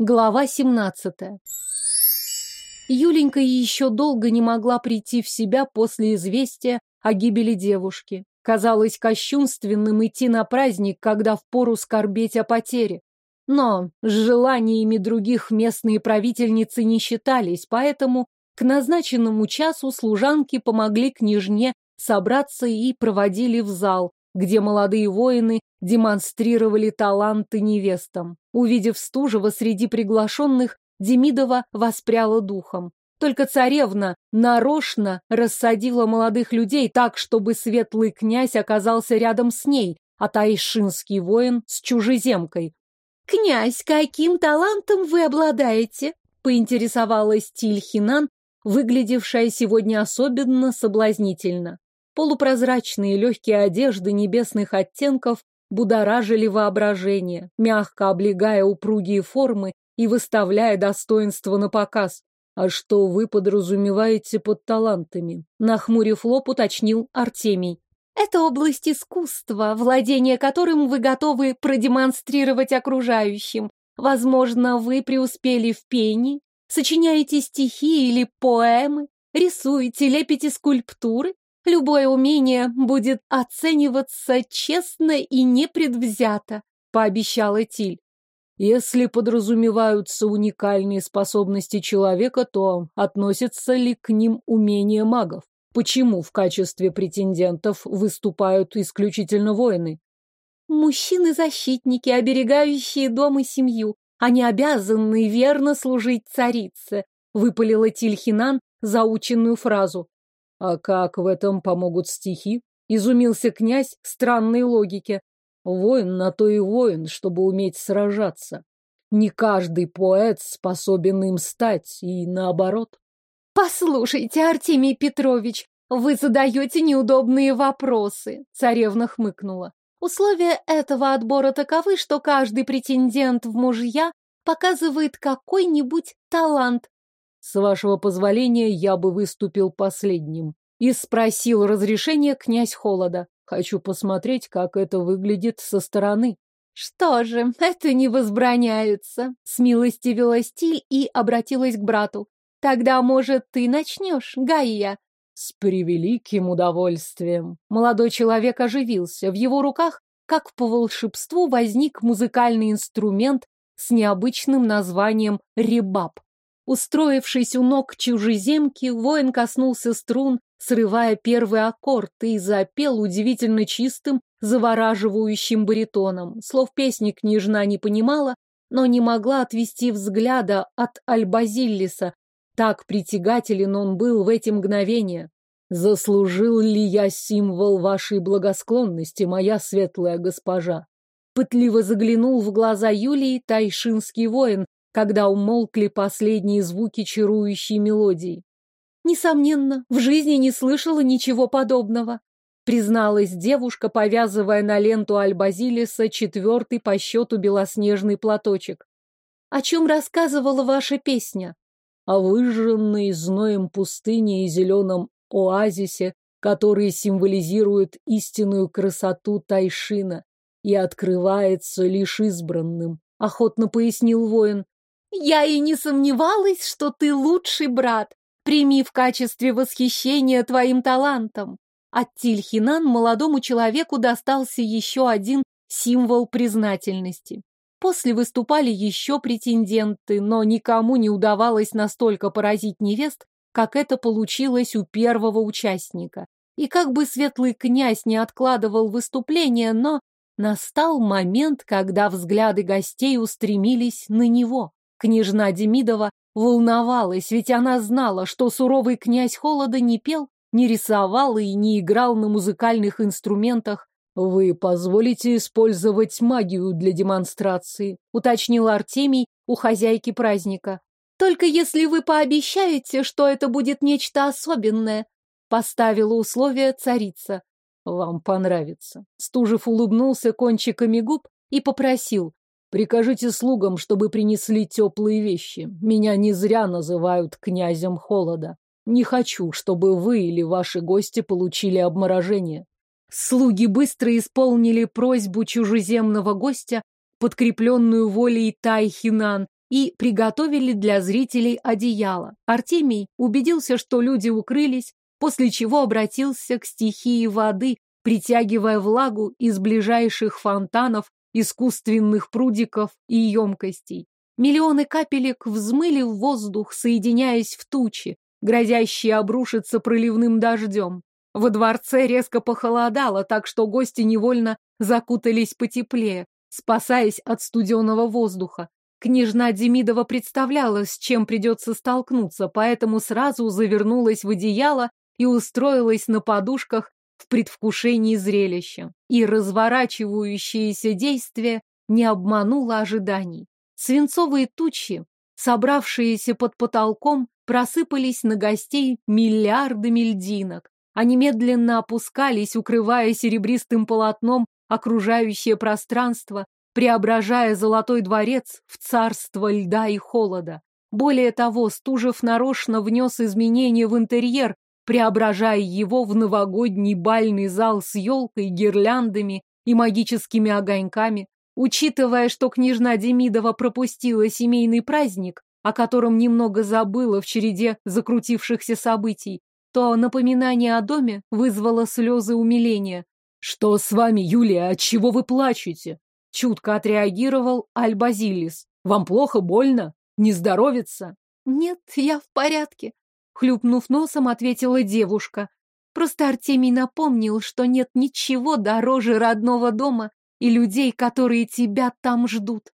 Глава 17. Юленька еще долго не могла прийти в себя после известия о гибели девушки. Казалось кощунственным идти на праздник, когда впору скорбеть о потере. Но с желаниями других местные правительницы не считались, поэтому к назначенному часу служанки помогли княжне собраться и проводили в зал, где молодые воины демонстрировали таланты невестам. Увидев Стужева среди приглашенных, Демидова воспряла духом. Только царевна нарочно рассадила молодых людей так, чтобы светлый князь оказался рядом с ней, а тайшинский воин с чужеземкой. «Князь, каким талантом вы обладаете?» — поинтересовалась Тильхинан, выглядевшая сегодня особенно соблазнительно. Полупрозрачные легкие одежды небесных оттенков будоражили воображение, мягко облегая упругие формы и выставляя достоинство на показ. А что вы подразумеваете под талантами? Нахмурив лоб, уточнил Артемий. Это область искусства, владение которым вы готовы продемонстрировать окружающим. Возможно, вы преуспели в пении, сочиняете стихи или поэмы, рисуете, лепите скульптуры, Любое умение будет оцениваться честно и непредвзято, пообещала Тиль. Если подразумеваются уникальные способности человека, то относятся ли к ним умения магов? Почему в качестве претендентов выступают исключительно воины? Мужчины-защитники, оберегающие дом и семью. Они обязаны верно служить царице, выпалила Тильхинан заученную фразу. А как в этом помогут стихи? Изумился князь странной логике. Воин на то и воин, чтобы уметь сражаться. Не каждый поэт способен им стать, и наоборот. Послушайте, Артемий Петрович, вы задаете неудобные вопросы, царевна хмыкнула. Условия этого отбора таковы, что каждый претендент в мужья показывает какой-нибудь талант, с вашего позволения, я бы выступил последним. И спросил разрешения князь Холода. Хочу посмотреть, как это выглядит со стороны. Что же, это не возбраняется. Смилостивила стиль и обратилась к брату. Тогда, может, ты начнешь, Гаия? С превеликим удовольствием. Молодой человек оживился. В его руках, как по волшебству, возник музыкальный инструмент с необычным названием ребаб. Устроившись у ног чужеземки, воин коснулся струн, срывая первый аккорд, и запел удивительно чистым, завораживающим баритоном. Слов песни княжна не понимала, но не могла отвести взгляда от Альбазиллиса. Так притягателен он был в эти мгновения. «Заслужил ли я символ вашей благосклонности, моя светлая госпожа?» Пытливо заглянул в глаза Юлии тайшинский воин, когда умолкли последние звуки чарующей мелодии. Несомненно, в жизни не слышала ничего подобного, призналась девушка, повязывая на ленту Альбазилиса четвертый по счету белоснежный платочек. О чем рассказывала ваша песня? О выжженной зноем пустыне и зеленом оазисе, которые символизируют истинную красоту Тайшина и открывается лишь избранным, охотно пояснил воин. Я и не сомневалась, что ты лучший брат. Прими в качестве восхищения твоим талантом. От Тильхинан молодому человеку достался еще один символ признательности. После выступали еще претенденты, но никому не удавалось настолько поразить невест, как это получилось у первого участника. И как бы светлый князь не откладывал выступление, но настал момент, когда взгляды гостей устремились на него. Княжна Демидова волновалась, ведь она знала, что суровый князь Холода не пел, не рисовал и не играл на музыкальных инструментах. «Вы позволите использовать магию для демонстрации», — уточнил Артемий у хозяйки праздника. «Только если вы пообещаете, что это будет нечто особенное», — поставила условие царица. «Вам понравится». Стужев улыбнулся кончиками губ и попросил. Прикажите слугам, чтобы принесли теплые вещи. Меня не зря называют князем холода. Не хочу, чтобы вы или ваши гости получили обморожение. Слуги быстро исполнили просьбу чужеземного гостя, подкрепленную волей Тайхинан, и приготовили для зрителей одеяло. Артемий убедился, что люди укрылись, после чего обратился к стихии воды, притягивая влагу из ближайших фонтанов, искусственных прудиков и емкостей. Миллионы капелек взмыли в воздух, соединяясь в тучи, грозящие обрушиться проливным дождем. Во дворце резко похолодало, так что гости невольно закутались потеплее, спасаясь от студеного воздуха. Княжна Демидова представляла, с чем придется столкнуться, поэтому сразу завернулась в одеяло и устроилась на подушках в предвкушении зрелища. И разворачивающееся действие не обмануло ожиданий. Свинцовые тучи, собравшиеся под потолком, просыпались на гостей миллиардами льдинок. Они медленно опускались, укрывая серебристым полотном окружающее пространство, преображая Золотой дворец в царство льда и холода. Более того, Стужев нарочно внес изменения в интерьер, преображая его в новогодний бальный зал с елкой, гирляндами и магическими огоньками. Учитывая, что княжна Демидова пропустила семейный праздник, о котором немного забыла в череде закрутившихся событий, то напоминание о доме вызвало слезы умиления. «Что с вами, Юлия? Отчего вы плачете?» Чутко отреагировал Альбазилис. «Вам плохо, больно? Не здоровится?» «Нет, я в порядке», — хлюпнув носом, ответила девушка. «Просто Артемий напомнил, что нет ничего дороже родного дома и людей, которые тебя там ждут.